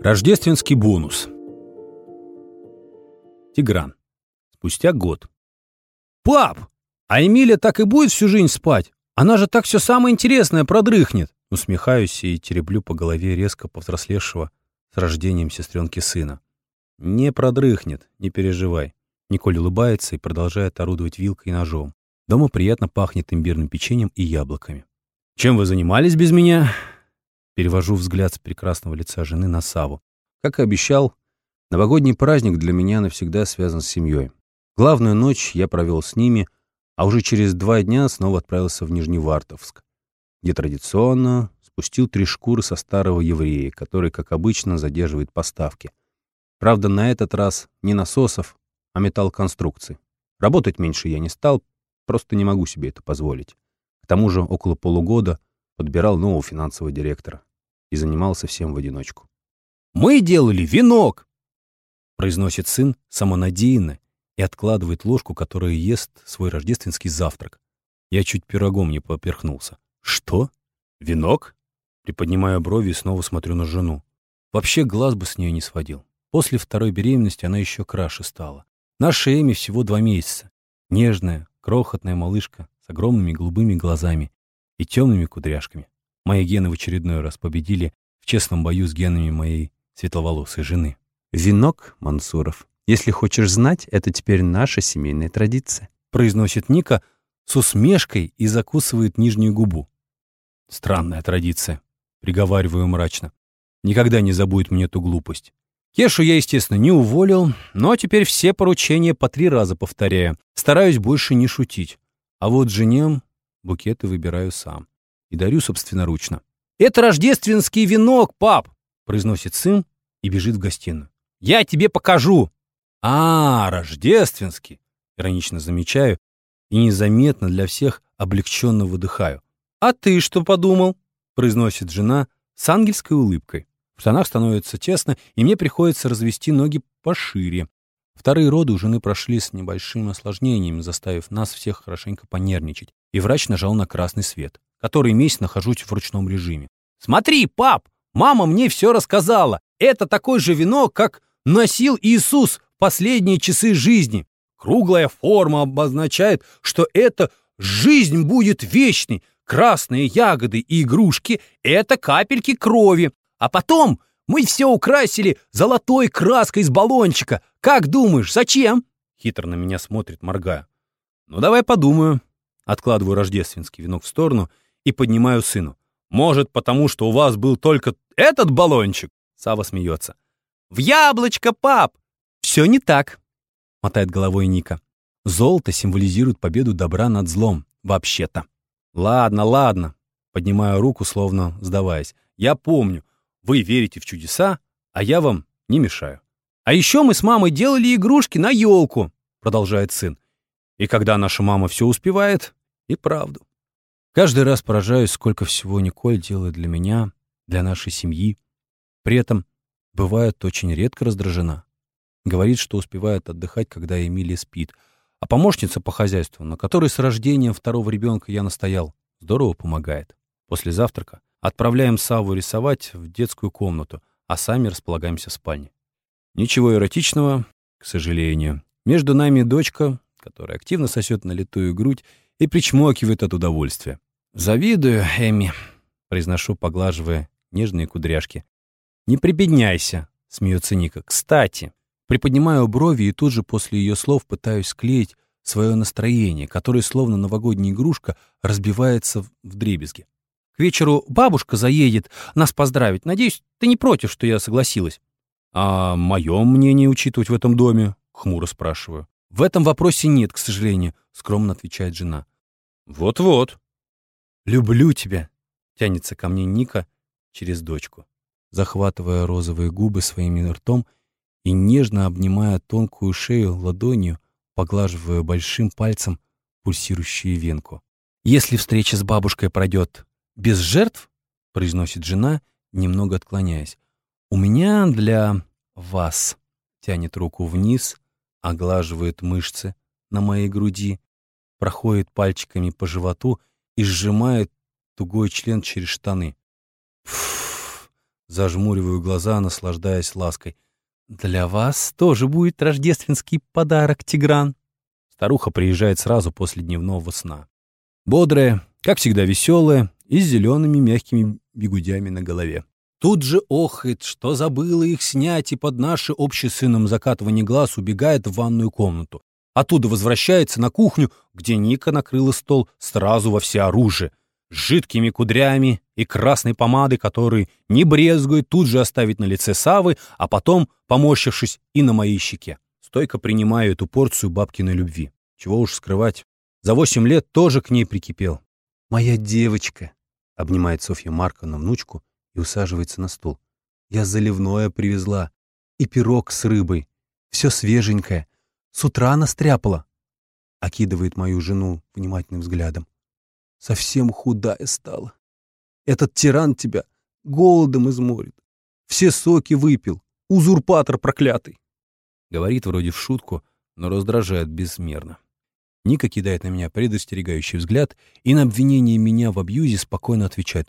Рождественский бонус. Тигран. Спустя год. «Пап, а Эмилия так и будет всю жизнь спать? Она же так все самое интересное продрыхнет!» Усмехаюсь и тереблю по голове резко повзрослевшего с рождением сестренки сына. «Не продрыхнет, не переживай». Николь улыбается и продолжает орудовать вилкой и ножом. Дома приятно пахнет имбирным печеньем и яблоками. «Чем вы занимались без меня?» Перевожу взгляд с прекрасного лица жены на Саву. Как и обещал, новогодний праздник для меня навсегда связан с семьей. Главную ночь я провел с ними, а уже через два дня снова отправился в Нижневартовск, где традиционно спустил три шкуры со старого еврея, который, как обычно, задерживает поставки. Правда, на этот раз не насосов, а металлоконструкций. Работать меньше я не стал, просто не могу себе это позволить. К тому же около полугода подбирал нового финансового директора и занимался всем в одиночку. «Мы делали венок!» произносит сын самонадеянно и откладывает ложку, которая ест свой рождественский завтрак. Я чуть пирогом не поперхнулся. «Что? Венок?» Приподнимаю брови и снова смотрю на жену. Вообще глаз бы с нее не сводил. После второй беременности она еще краше стала. Наша Эми всего два месяца. Нежная, крохотная малышка с огромными голубыми глазами и темными кудряшками. Мои гены в очередной раз победили в честном бою с генами моей светловолосой жены. «Венок, Мансуров, если хочешь знать, это теперь наша семейная традиция», произносит Ника с усмешкой и закусывает нижнюю губу. Странная традиция, приговариваю мрачно. Никогда не забудет мне эту глупость. Кешу я, естественно, не уволил, но теперь все поручения по три раза повторяю. Стараюсь больше не шутить. А вот жене букеты выбираю сам и дарю собственноручно. «Это рождественский венок, пап!» — произносит сын и бежит в гостиную. «Я тебе покажу!» «А, рождественский!» — иронично замечаю и незаметно для всех облегченно выдыхаю. «А ты что подумал?» — произносит жена с ангельской улыбкой. В штанах становится тесно, и мне приходится развести ноги пошире. Вторые роды у жены прошли с небольшим осложнением, заставив нас всех хорошенько понервничать, и врач нажал на красный свет который месяц нахожусь в ручном режиме. «Смотри, пап, мама мне все рассказала. Это такой же вино, как носил Иисус последние часы жизни. Круглая форма обозначает, что эта жизнь будет вечной. Красные ягоды и игрушки — это капельки крови. А потом мы все украсили золотой краской из баллончика. Как думаешь, зачем?» Хитро на меня смотрит, моргая. «Ну, давай подумаю». Откладываю рождественский венок в сторону — и поднимаю сыну. «Может, потому что у вас был только этот баллончик?» Сава смеется. «В яблочко, пап!» «Все не так», — мотает головой Ника. «Золото символизирует победу добра над злом, вообще-то». «Ладно, ладно», — поднимаю руку, словно сдаваясь. «Я помню, вы верите в чудеса, а я вам не мешаю». «А еще мы с мамой делали игрушки на елку», — продолжает сын. «И когда наша мама все успевает, и правду». Каждый раз поражаюсь, сколько всего Николь делает для меня, для нашей семьи. При этом бывает очень редко раздражена. Говорит, что успевает отдыхать, когда Эмилия спит. А помощница по хозяйству, на которой с рождением второго ребенка я настоял, здорово помогает. После завтрака отправляем Саву рисовать в детскую комнату, а сами располагаемся в спальне. Ничего эротичного, к сожалению. Между нами дочка, которая активно сосет налитую грудь и причмокивает от удовольствия. «Завидую, Эми», — произношу, поглаживая нежные кудряшки. «Не прибедняйся», — смеется Ника. «Кстати». Приподнимаю брови и тут же после ее слов пытаюсь склеить свое настроение, которое, словно новогодняя игрушка, разбивается в дребезги. К вечеру бабушка заедет нас поздравить. Надеюсь, ты не против, что я согласилась? А мое мнение учитывать в этом доме? Хмуро спрашиваю. В этом вопросе нет, к сожалению, скромно отвечает жена. Вот-вот, «Люблю тебя!» — тянется ко мне Ника через дочку, захватывая розовые губы своим ртом и нежно обнимая тонкую шею ладонью, поглаживая большим пальцем пульсирующую венку. «Если встреча с бабушкой пройдет без жертв, — произносит жена, немного отклоняясь, — у меня для вас тянет руку вниз, оглаживает мышцы на моей груди, проходит пальчиками по животу и сжимает тугой член через штаны. Фу, Зажмуриваю глаза, наслаждаясь лаской. «Для вас тоже будет рождественский подарок, Тигран». Старуха приезжает сразу после дневного сна. Бодрая, как всегда веселая и с зелеными мягкими бегудями на голове. Тут же охает, что забыла их снять, и под наши общий сыном закатывание глаз убегает в ванную комнату. Оттуда возвращается на кухню, где Ника накрыла стол сразу во всеоружие, с жидкими кудрями и красной помадой, которой не брезгует тут же оставить на лице Савы, а потом, поморщившись, и на моей щеке. Стойко принимаю эту порцию бабкиной любви. Чего уж скрывать. За восемь лет тоже к ней прикипел. «Моя девочка», — обнимает Софья Марковна внучку и усаживается на стул. «Я заливное привезла. И пирог с рыбой. Все свеженькое. С утра настряпала». Окидывает мою жену внимательным взглядом. Совсем худая стала. Этот тиран тебя голодом изморит. Все соки выпил. Узурпатор проклятый. Говорит вроде в шутку, но раздражает безмерно. Ника кидает на меня предостерегающий взгляд и на обвинение меня в абьюзе спокойно отвечает.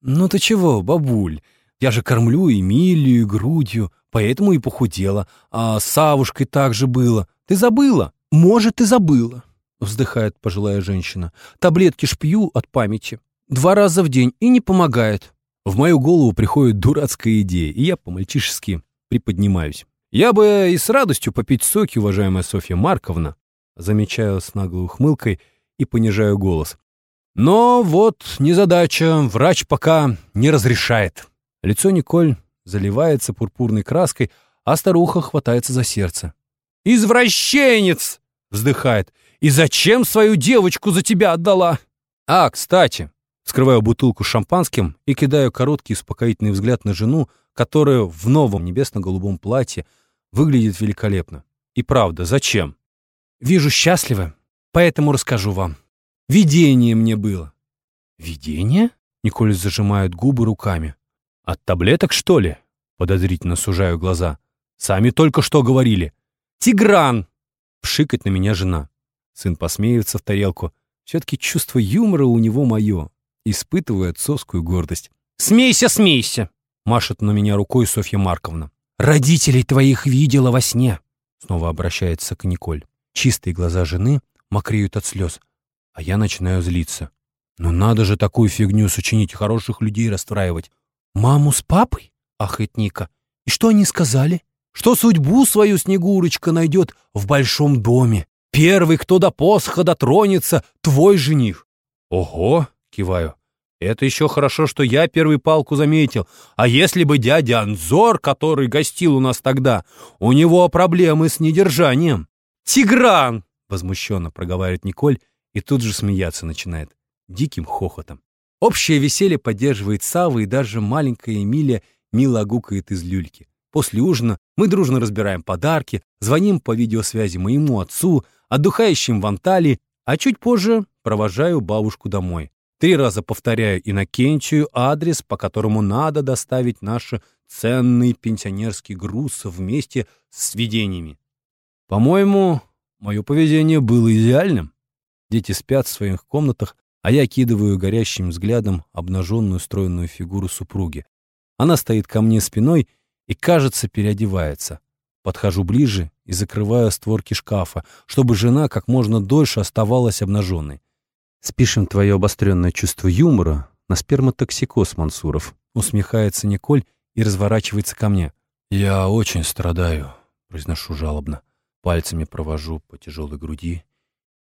«Ну ты чего, бабуль? Я же кормлю Эмилию грудью, поэтому и похудела. А с Савушкой так же было. Ты забыла?» «Может, и забыла», — вздыхает пожилая женщина. «Таблетки ж пью от памяти. Два раза в день и не помогает». В мою голову приходит дурацкая идея, и я по-мальчишески приподнимаюсь. Я бы и с радостью попить соки, уважаемая Софья Марковна, замечаю с наглой ухмылкой и понижаю голос. Но вот незадача, врач пока не разрешает. Лицо Николь заливается пурпурной краской, а старуха хватается за сердце. «Извращенец!» — вздыхает. «И зачем свою девочку за тебя отдала?» «А, кстати!» Скрываю бутылку шампанским и кидаю короткий успокоительный взгляд на жену, которая в новом небесно-голубом платье выглядит великолепно. И правда, зачем? Вижу счастливы, поэтому расскажу вам. Видение мне было. Видение? Николь зажимает губы руками. От таблеток, что ли? Подозрительно сужаю глаза. Сами только что говорили. Тигран! Пшикать на меня жена. Сын посмеивается в тарелку. Все-таки чувство юмора у него мое. Испытываю отцовскую гордость. «Смейся, смейся!» Машет на меня рукой Софья Марковна. «Родителей твоих видела во сне!» Снова обращается к Николь. Чистые глаза жены мокреют от слез, а я начинаю злиться. «Ну надо же такую фигню сочинить, хороших людей расстраивать!» «Маму с папой?» — ахает Ника. «И что они сказали?» «Что судьбу свою Снегурочка найдет в большом доме. Первый, кто до посха дотронется, твой жених». «Ого!» — киваю. «Это еще хорошо, что я первый палку заметил. А если бы дядя Анзор, который гостил у нас тогда, у него проблемы с недержанием?» «Тигран!» — возмущенно проговаривает Николь и тут же смеяться начинает. Диким хохотом. Общее веселье поддерживает Сава, и даже маленькая Эмилия мило гукает из люльки. После ужина мы дружно разбираем подарки, звоним по видеосвязи моему отцу, отдыхающим в Анталии, а чуть позже провожаю бабушку домой. Три раза повторяю Иннокентию адрес, по которому надо доставить наш ценный пенсионерский груз вместе с видениями. По-моему, мое поведение было идеальным. Дети спят в своих комнатах, а я кидываю горящим взглядом обнаженную стройную фигуру супруги. Она стоит ко мне спиной и, кажется, переодевается. Подхожу ближе и закрываю створки шкафа, чтобы жена как можно дольше оставалась обнаженной. «Спишем твое обостренное чувство юмора на сперматоксикоз, Мансуров», усмехается Николь и разворачивается ко мне. «Я очень страдаю», — произношу жалобно. Пальцами провожу по тяжелой груди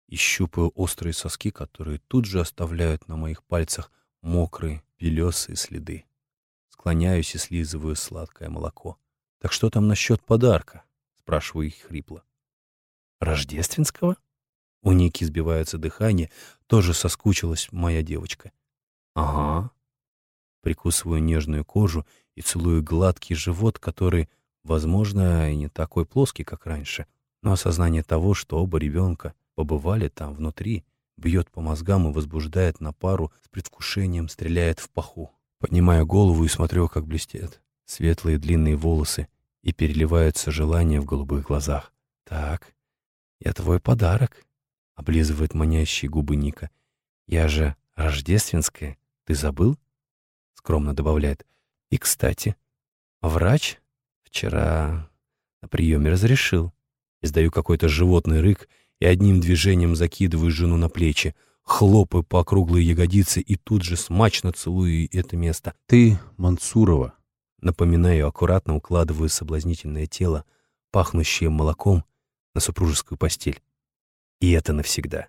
и щупаю острые соски, которые тут же оставляют на моих пальцах мокрые, белесые следы. Склоняюсь и слизываю сладкое молоко. «Так что там насчет подарка?» — спрашиваю их хрипло. «Рождественского?» У Ники сбивается дыхание, тоже соскучилась моя девочка. «Ага». Прикусываю нежную кожу и целую гладкий живот, который, возможно, и не такой плоский, как раньше, но осознание того, что оба ребенка побывали там внутри, бьет по мозгам и возбуждает на пару, с предвкушением стреляет в паху. Поднимаю голову и смотрю, как блестят светлые длинные волосы и переливаются желания в голубых глазах. «Так, я твой подарок», — облизывает манящие губы Ника. «Я же рождественская, ты забыл?» — скромно добавляет. И, кстати, врач вчера на приеме разрешил. Издаю какой-то животный рык и одним движением закидываю жену на плечи, хлопаю по округлой ягодице и тут же смачно целую это место. «Ты Мансурова», — напоминаю, аккуратно укладываю соблазнительное тело, пахнущее молоком, на супружескую постель. И это навсегда.